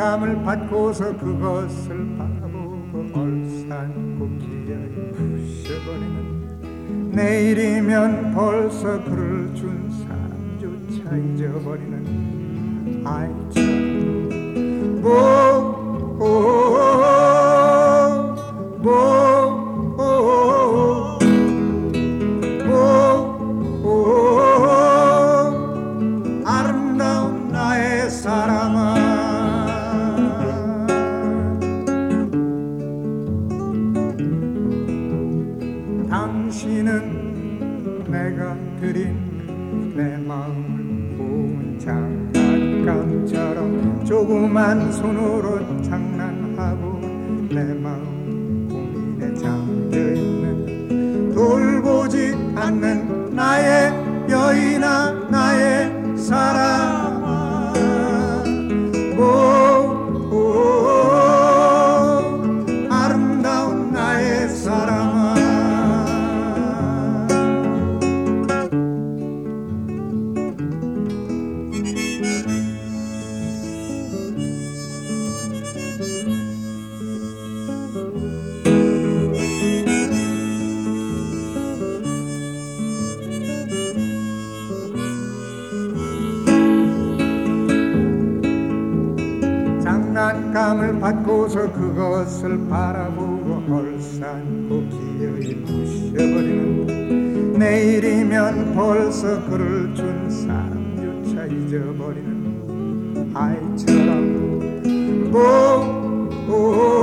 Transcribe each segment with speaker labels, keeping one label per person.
Speaker 1: 받고서 그것을 바라보고 얼싸안고 기어이 부셔버리는 내일이면 벌써 그를 준 사람조차 잊어버리는 아이처럼 뭐, 내가 그린 내 마음을 고운 장난감처럼 조그만 손으로 장난하고 내 마음 고민에 잠겨있는 돌보지 않는 나의 여인아 나의 사랑 감을 받고서 그것을 바라보고 얼싸안고 기어이 부셔버리는 내일이면 벌써 그를 준 사람조차 잊어버리는 아이처럼 뭐, 오, 뭐,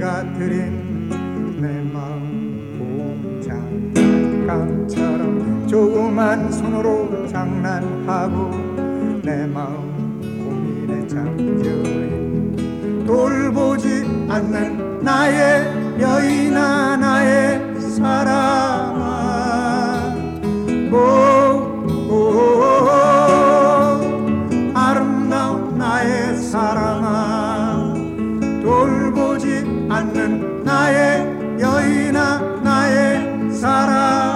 Speaker 1: 내가 드린 내 마음 공장감처럼 조그만 손으로 장난하고 내 마음 고민에 잠겨있는 돌보지 않는 나의 여인 않는 나의 여인아 나의 사랑아.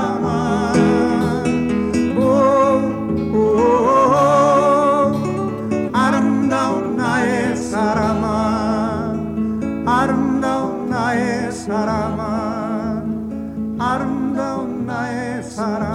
Speaker 1: 사랑아. 아름다운 나의 사랑